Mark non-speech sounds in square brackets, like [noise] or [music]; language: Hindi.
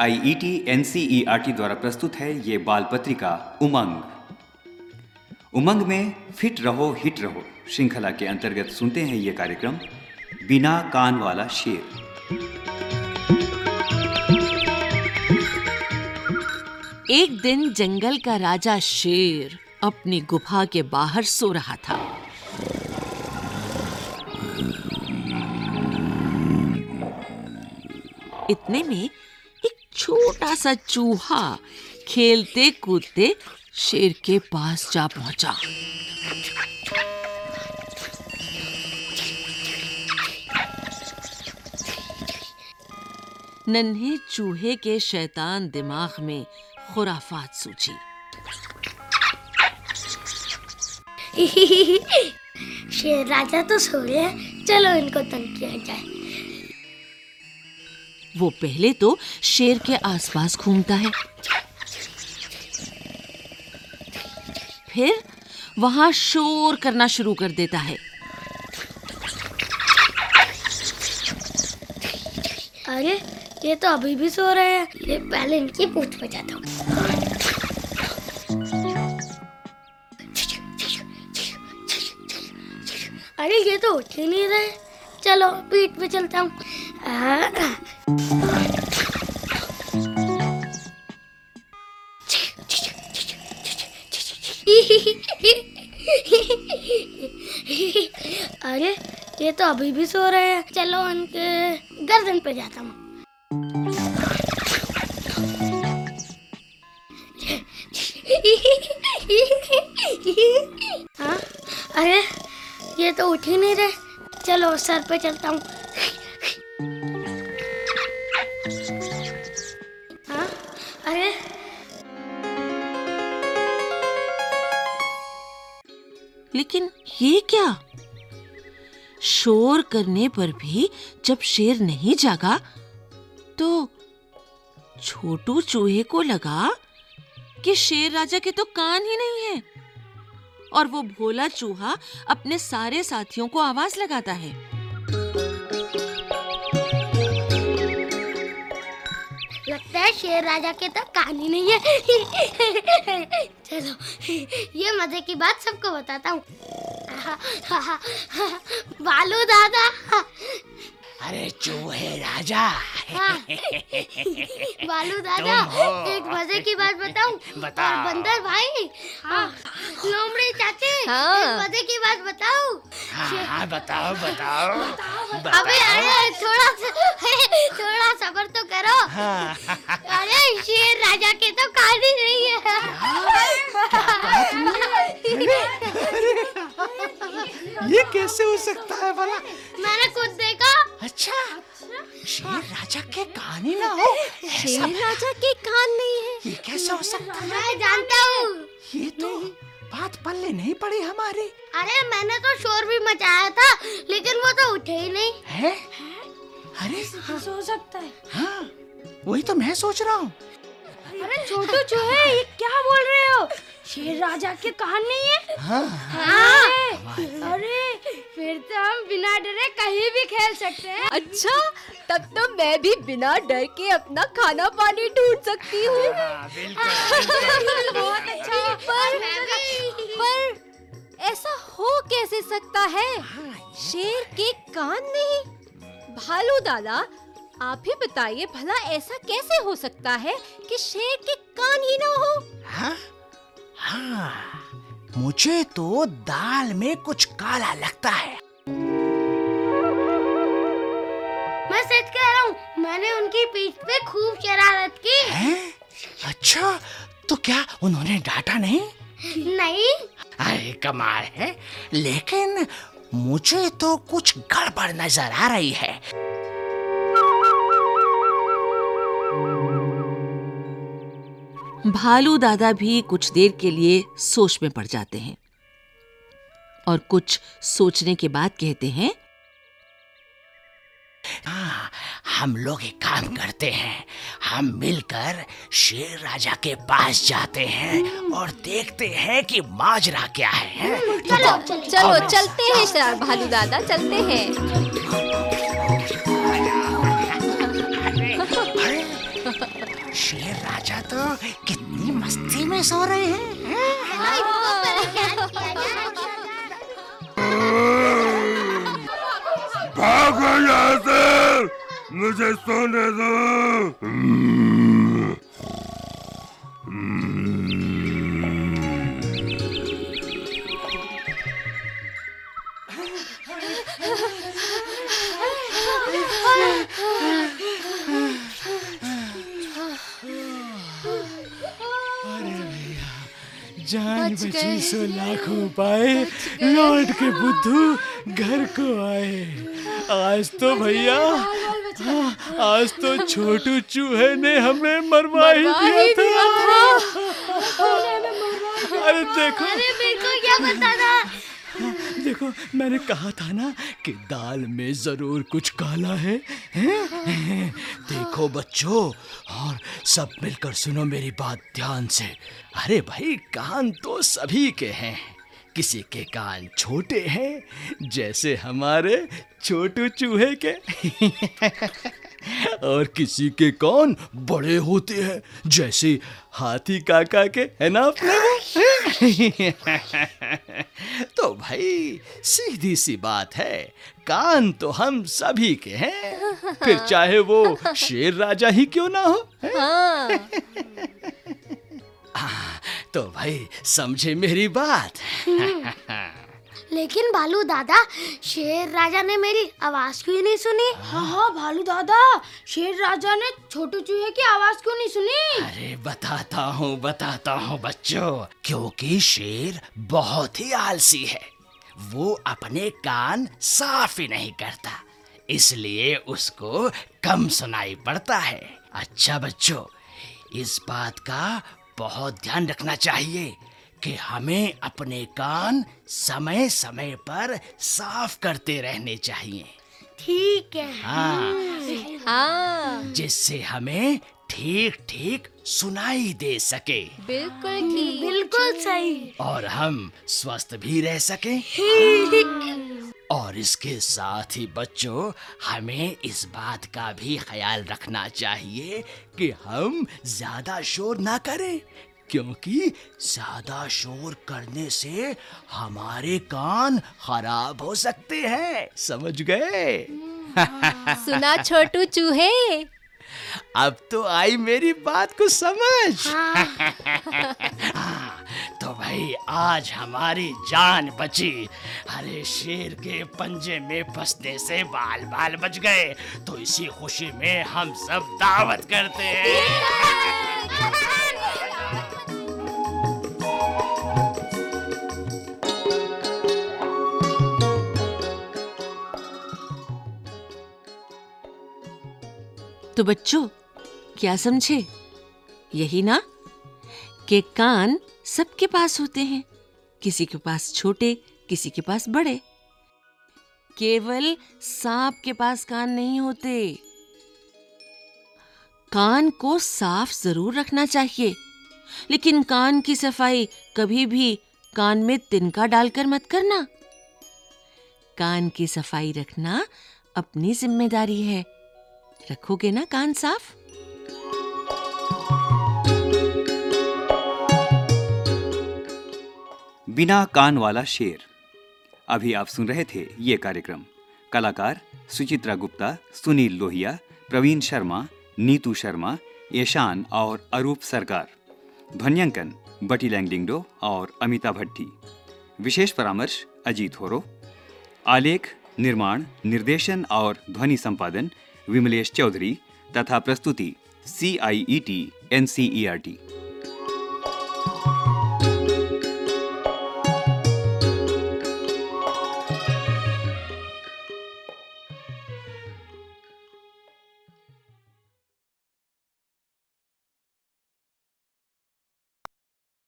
आई सी ई आर टी द्वारा प्रस्तुत है ये बाल पत्रिका उमंग। उमंग में फिट रहो, हिट रहो, श्रृंखला के अंतर्गत सुनते हैं ये कार्यक्रम, बिना कान वाला शेर। एक दिन जंगल का राजा शेर अपनी गुफा के बाहर सो रहा था। इतने में छोटा सा चूहा खेलते कूदते शेर के पास जा पहुँचा। नन्हे चूहे के शैतान दिमाग में खुराफात सूझी। [laughs] शेर राजा तो सो हैं, चलो इनको तंग किया जाए। वो पहले तो शेर के आसपास घूमता है। फिर वहाँ शोर करना शुरू कर देता है। अरे, ये तो अभी भी सो रहे हैं। ये पहले इनकी पूछ बजाता हूँ। अरे, ये तो उठ ही नहीं रहे। चलो, पीठ पे चलता हूँ। [laughs] अरे, ये तो अभी भी सो रहे हैं। चलो उनके गर्दन पे जाता हूँ। हाँ? अरे, ये तो उठ ही नहीं रहे। चलो सर पे चलता हूँ। हाँ लेकिन ये क्या? शोर करने पर भी जब शेर नहीं जागा तो छोटू चूहे को लगा कि शेर राजा के तो कान ही नहीं है। और वो भोला चूहा अपने सारे साथियों को आवाज़ लगाता है। है शेर राजा के तो कहानी नहीं है। [laughs] चलो ये मज़े की बात सबको बताता हूँ। [laughs] बालू दादा। अरे चूहे राजा। हाँ। [laughs] बालू दादा एक मज़े की बात बताऊँ? बताओ। और बंदर भाई। हाँ। लोमड़ी चाची हाँ। एक मज़े की बात बताऊँ? हाँ हाँ बताओ बताओ। अबे अरे थोड़ा सा थोड़ा सबर तो करो। हाँ। अरे शेर राजा के तो कहानी नहीं है। ये कैसे हो सकता है भला? मैंने खुद देखा। अच्छा शेर राजा के कहानी ना हो। ऐसा राजा के कान नहीं है। ये कैसे हो सकता है? मैं जानता हूँ। ये तो बात पल्ले नहीं पड़ी हमारी। अरे मैंने तो शोर भी मचाया था लेकिन वो तो उठे ही नहीं। है? अरे हो सकता है। हाँ वही तो मैं सोच रहा हूँ। अरे छोटू चूहे ये क्या बोल रहे हो? शेर राजा के कान नहीं है? हाँ। हाँ। हाँ। अरे फिर तो हम बिना डरे कहीं भी खेल सकते हैं। अच्छा तब तो मैं भी बिना डर के अपना खाना पानी ढूंढ सकती हूँ। हाँ, [laughs] बहुत अच्छा। पर पर ऐसा हो कैसे सकता है? शेर के कान नहीं भालू दादा आप ही बताइए भला ऐसा कैसे हो सकता है कि शेर के कान ही ना हो? हाँ हाँ मुझे तो दाल में कुछ काला लगता है। मैं सच कह रहा हूँ मैंने उनकी पीठ पे खूब शरारत की। हैं? अच्छा तो क्या उन्होंने डांटा नहीं? नहीं। अरे कमाल है। लेकिन मुझे तो कुछ गड़बड़ नज़र आ रही है। भालू दादा भी कुछ देर के लिए सोच में पड़ जाते हैं और कुछ सोचने के बाद कहते हैं हाँ हम लोग एक काम करते हैं। हम मिलकर शेर राजा के पास जाते हैं और देखते हैं कि माजरा क्या है चलो चलो चलते हैं शरार भालू दादा चलते हैं। शेर राजा तो कितनी मस्ती में सो रहे हैं हैं? भाई को परेशान किया लाख पाए लौट के बुद्धू घर को आए। आज तो भैया हाँ, आज तो छोटू चूहे ने हमें मरवा ही दिया था। अरे देखो। अरे मेरे को क्या बताना देखो मैंने कहा था ना कि दाल में ज़रूर कुछ काला है, हैं? देखो बच्चों और सब मिलकर सुनो मेरी बात ध्यान से। अरे भाई कान तो सभी के हैं। किसी के कान छोटे हैं जैसे हमारे छोटू चूहे के। [laughs] और किसी के कान बड़े होते हैं जैसे हाथी काका के है ना अपने वो? [laughs] तो भाई सीधी सी बात है कान तो हम सभी के हैं। फिर चाहे वो शेर राजा ही क्यों ना हो हाँ? [laughs] तो भाई समझे मेरी बात? लेकिन भालू दादा शेर राजा ने मेरी आवाज़ क्यों नहीं सुनी? हाँ हाँ भालू दादा शेर राजा ने छोटे चूहे की आवाज़ क्यों नहीं सुनी? अरे बताता हूँ बताता हूँ बच्चों क्योंकि शेर बहुत ही आलसी है। वो अपने कान साफ़ ही नहीं करता इसलिए उसको कम सुनाई पड़ता है। अच्छा बच्चों इस बात का बहुत ध्यान रखना चाहिए। कि हमें अपने कान समय समय पर साफ़ करते रहने चाहिए। ठीक है। हाँ। हाँ। जिससे हमें ठीक ठीक सुनाई दे सके। बिल्कुल ठीक। बिल्कुल सही। और हम स्वस्थ भी रह सके। और इसके साथ ही बच्चों हमें इस बात का भी ख्याल रखना चाहिए कि हम ज़्यादा शोर ना करें क्योंकि ज़्यादा शोर करने से हमारे कान खराब हो सकते हैं। समझ गए? सुना छोटू चूहे। अब तो आई मेरी बात को समझ। हाँ। तो भाई आज हमारी जान बची। अरे शेर के पंजे में फंसने से बाल बाल बच गए। तो इसी खुशी में हम सब दावत करते हैं। तो बच्चों, क्या समझे? यही ना, कि कान सबके पास होते हैं, किसी के पास छोटे, किसी के पास बड़े। केवल सांप के पास कान नहीं होते। कान को साफ़ ज़रूर रखना चाहिए, लेकिन कान की सफ़ाई कभी भी कान में तिनका डालकर मत करना। कान की सफ़ाई रखना अपनी ज़िम्मेदारी है। रखोगे ना कान साफ़? बिना कान वाला शेर। अभी आप सुन रहे थे ये कार्यक्रम। कलाकार सुचित्रा गुप्ता, सुनील लोहिया, प्रवीण शर्मा, नीतू शर्मा ईशान और अरूप सरकार। ध्वन्यांकन बटी लैंगडिंगडो और अमिता भट्टी। विशेष परामर्श अजीत होरो। आलेख, निर्माण, निर्देशन और ध्वनि संपादन विमलेश चौधरी तथा प्रस्तुति C I E T N C E R T